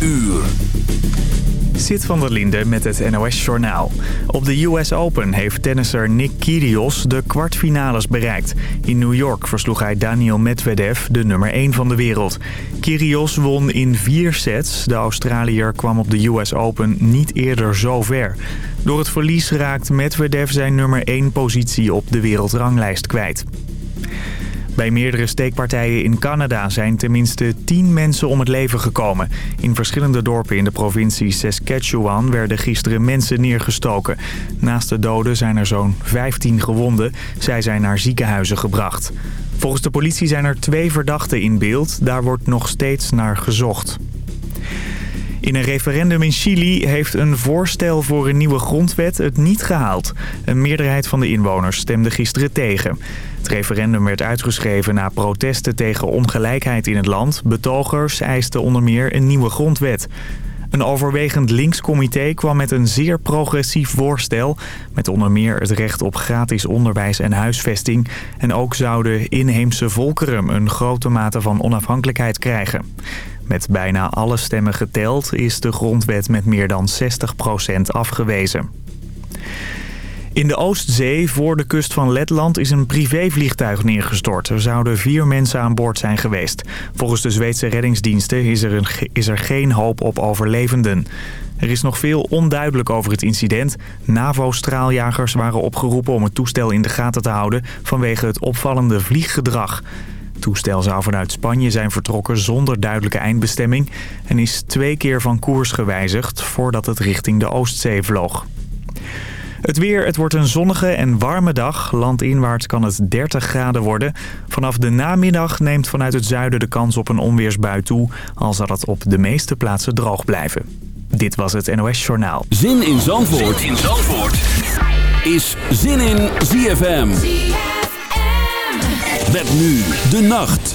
uur. Zit van der Linde met het NOS-journaal. Op de US Open heeft tennisser Nick Kyrgios de kwartfinales bereikt. In New York versloeg hij Daniel Medvedev, de nummer 1 van de wereld. Kyrgios won in vier sets. De Australiër kwam op de US Open niet eerder zo ver. Door het verlies raakt Medvedev zijn nummer 1 positie op de wereldranglijst kwijt. Bij meerdere steekpartijen in Canada zijn tenminste 10 mensen om het leven gekomen. In verschillende dorpen in de provincie Saskatchewan werden gisteren mensen neergestoken. Naast de doden zijn er zo'n 15 gewonden. Zij zijn naar ziekenhuizen gebracht. Volgens de politie zijn er twee verdachten in beeld. Daar wordt nog steeds naar gezocht. In een referendum in Chili heeft een voorstel voor een nieuwe grondwet het niet gehaald. Een meerderheid van de inwoners stemde gisteren tegen. Het referendum werd uitgeschreven na protesten tegen ongelijkheid in het land. Betogers eisten onder meer een nieuwe grondwet. Een overwegend linkscomité kwam met een zeer progressief voorstel... met onder meer het recht op gratis onderwijs en huisvesting. En ook zouden inheemse volkeren een grote mate van onafhankelijkheid krijgen. Met bijna alle stemmen geteld is de grondwet met meer dan 60% afgewezen. In de Oostzee, voor de kust van Letland, is een privévliegtuig neergestort. Er zouden vier mensen aan boord zijn geweest. Volgens de Zweedse reddingsdiensten is er, is er geen hoop op overlevenden. Er is nog veel onduidelijk over het incident. NAVO-straaljagers waren opgeroepen om het toestel in de gaten te houden... vanwege het opvallende vlieggedrag. Het toestel zou vanuit Spanje zijn vertrokken zonder duidelijke eindbestemming... en is twee keer van koers gewijzigd voordat het richting de Oostzee vloog. Het weer, het wordt een zonnige en warme dag. Landinwaarts kan het 30 graden worden. Vanaf de namiddag neemt vanuit het zuiden de kans op een onweersbui toe... al zal het op de meeste plaatsen droog blijven. Dit was het NOS Journaal. Zin in Zandvoort, zin in Zandvoort. is Zin in ZFM. Met nu de nacht.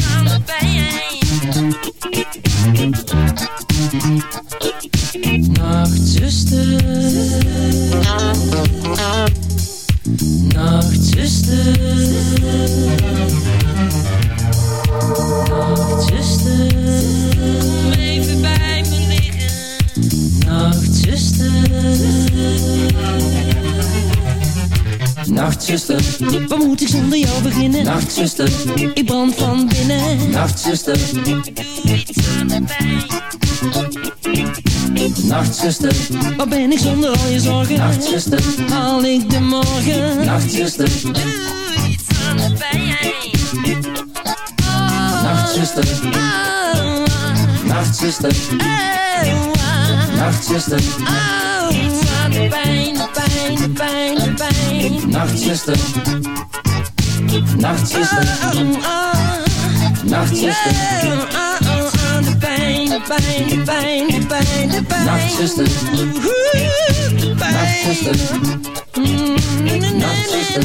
Nachtzuster, Ik brand van binnen Nachtzuster, Doe iets aan de pijn Nachtzuster, Waar ben ik zonder al je zorgen? Nachtzuster, Haal ik de morgen? Nachtzuster, Doe iets aan de pijn. Oh, Nachtzuster, oh, Nachtzuster, oh, Nachtzuster, oh, iets aan de pijn, de pijn, de pijn, de pijn. Nachtzuster, Nachtzuster, nachtzuster. De pijn, de pijn, de pijn, de pijn, de pijn. Nachtzuster, de pijn. Nachtzuster, nachtzuster.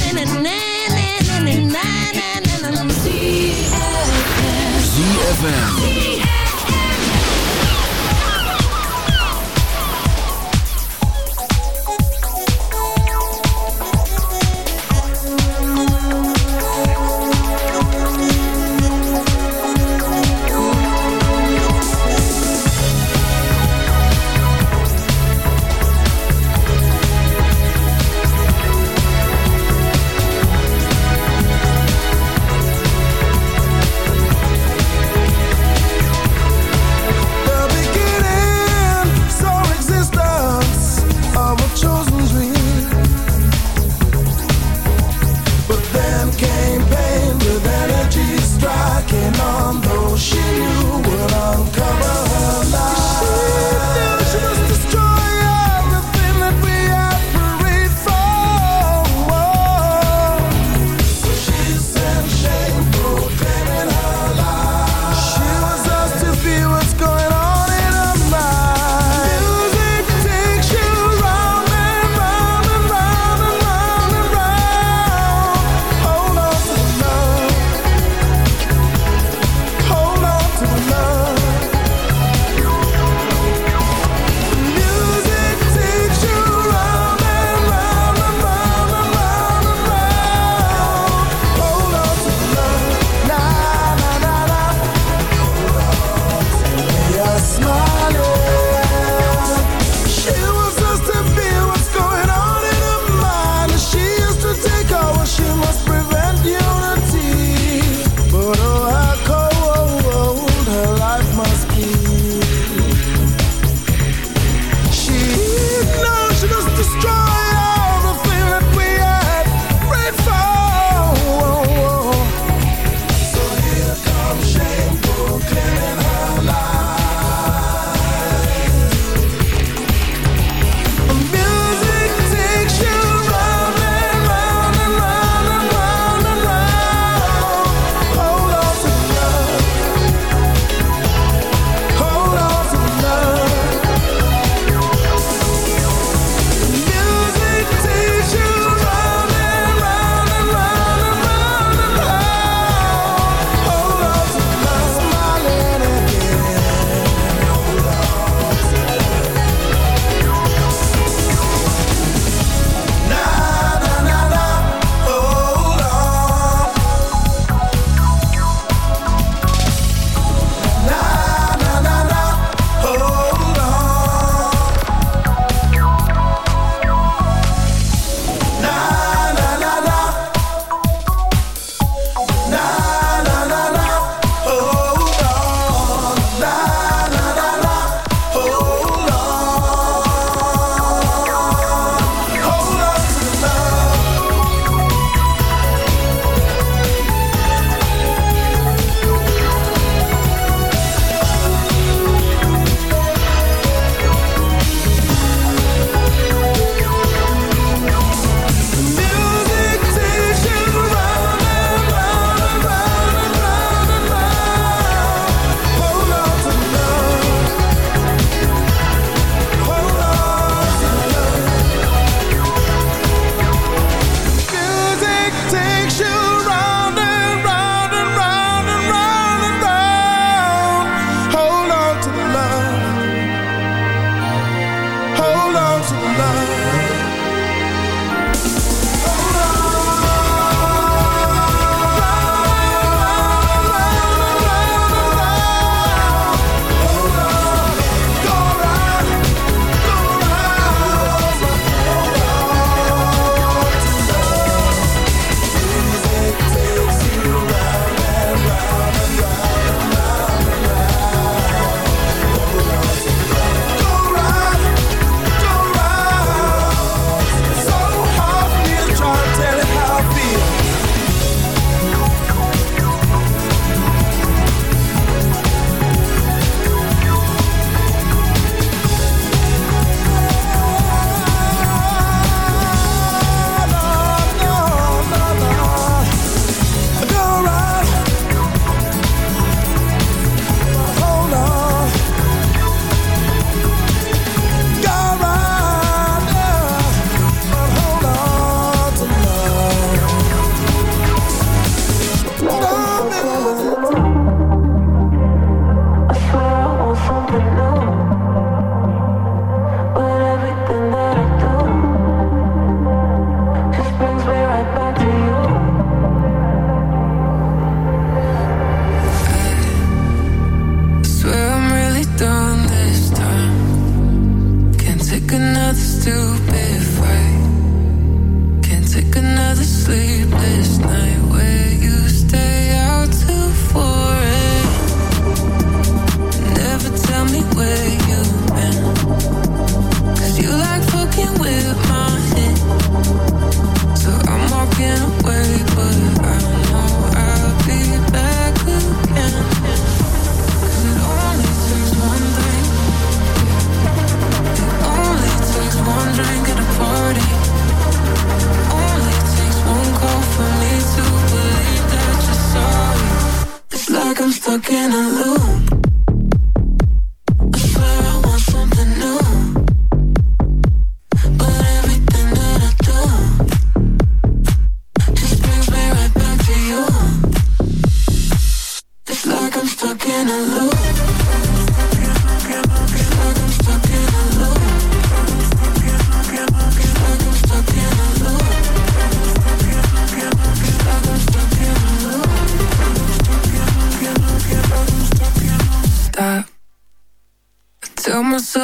ZFM.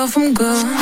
I'm gonna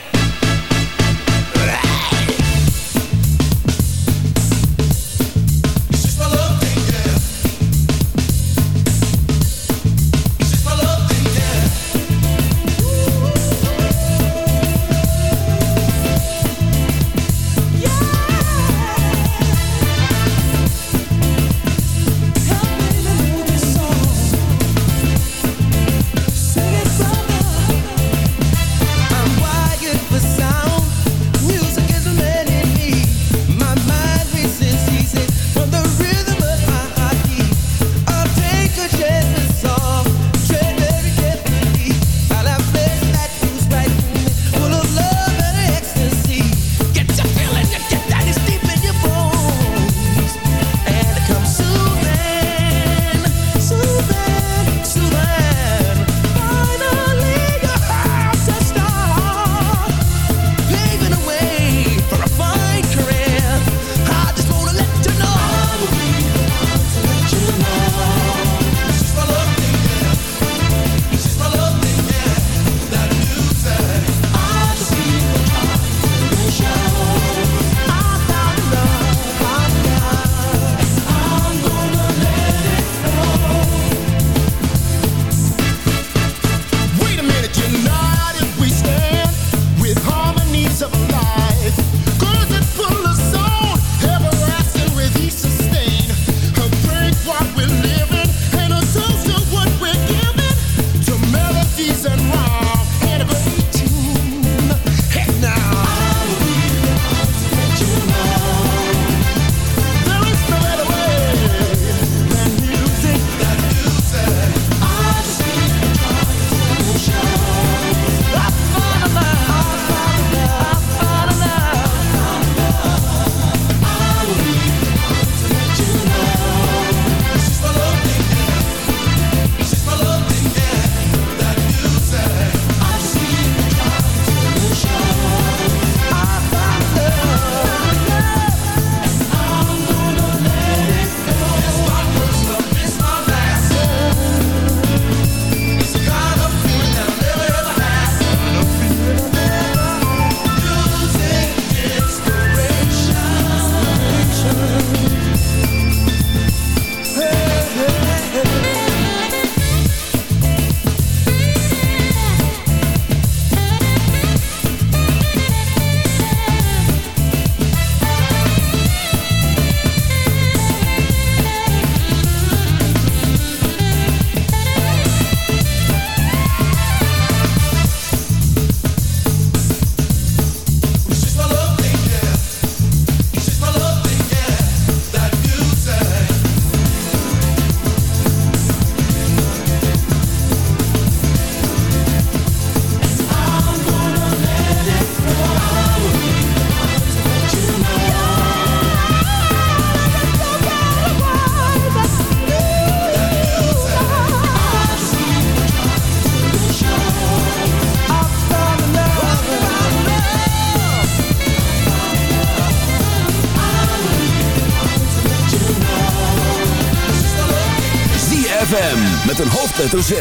Hoofdletter Z.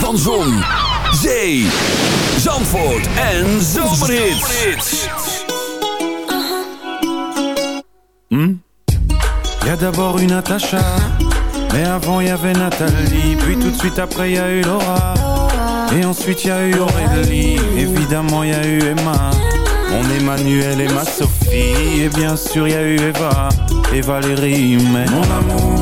Van Zon, Zee, Zandvoort en Zomerhits. Hmm? Y a d'abord eu Natacha, mais avant y avait Nathalie, puis tout de suite après y a eu Laura, et ensuite y a eu Aurélie, évidemment y a eu Emma, mon Emmanuel et ma Sophie, et bien sûr y a eu Eva. Et Valérie, mais mon amour,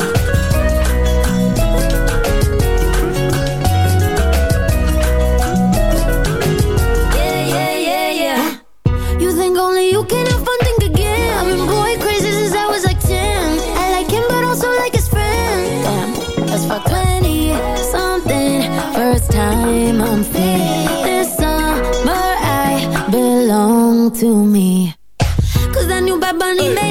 To me. Cause that new Bad Bunny made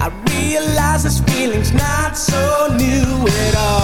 I realize this feeling's not so new at all.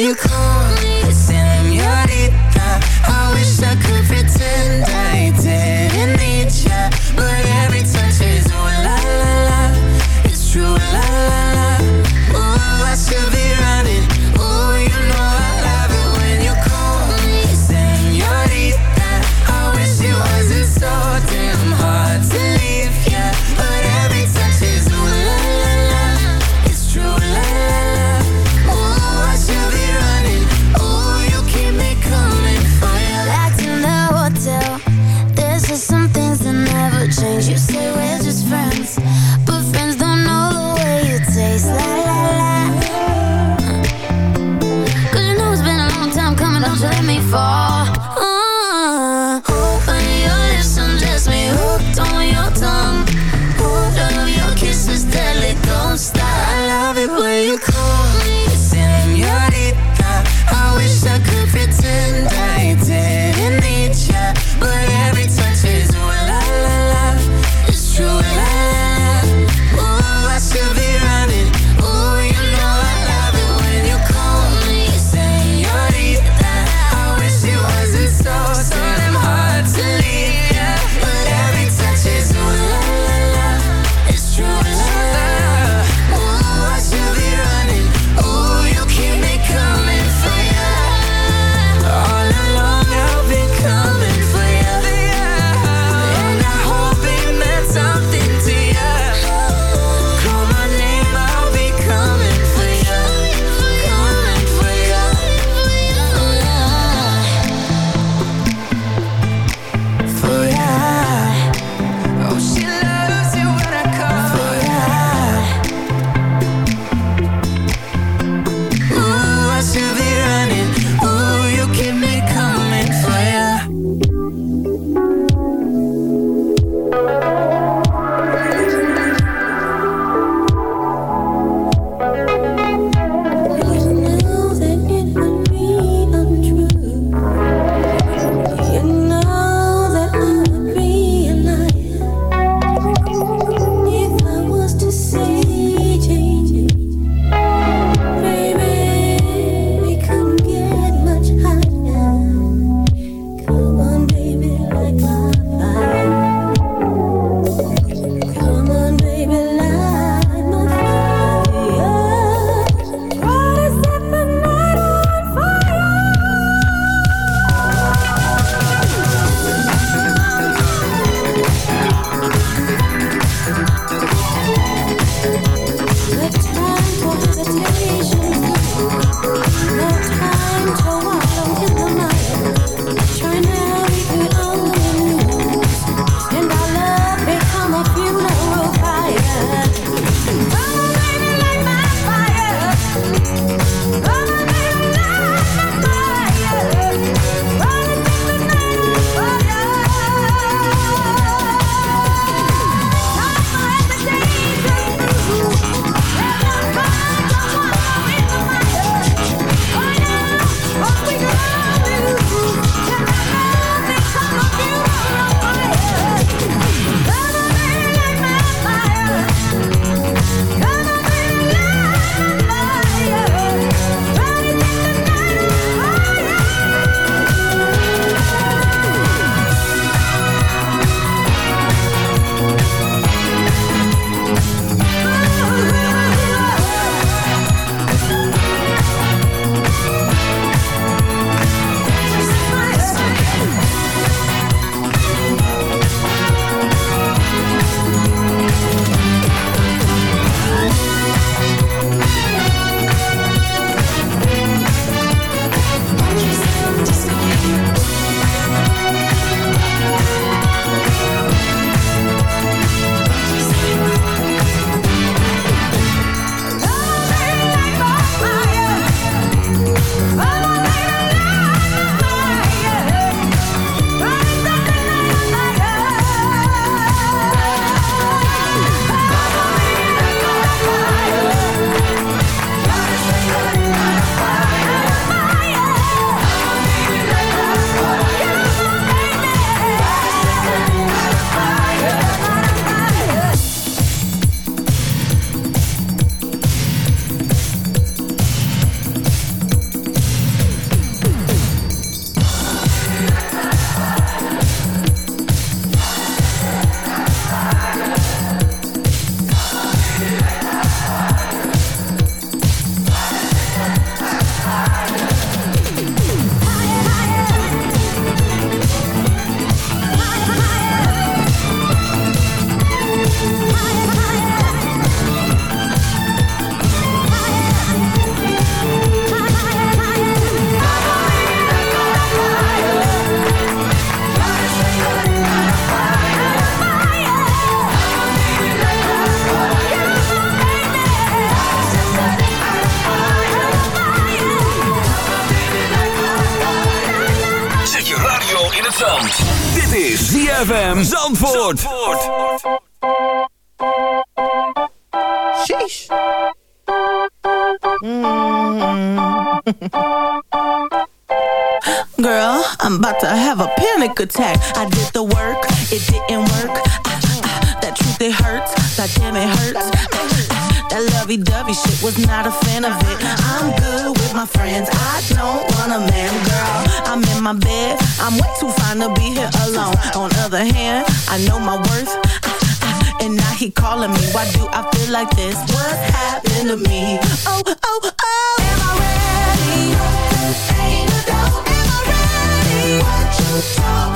you ZFM Zandvoort. Sheesh. Mm. Girl, I'm about to have a panic attack. I did the work, it didn't work. That truth, it hurts. God damn, it hurts. That lovey-dovey shit was not a fan of it. I'm good with my friends. I don't want a man, girl. I'm in my bed. I'm way too fine to be here alone. On other hand, I know my worth. And now he calling me. Why do I feel like this? What happened to me? Oh, oh, oh. Am I ready? Ain't no. Am I ready? What you talking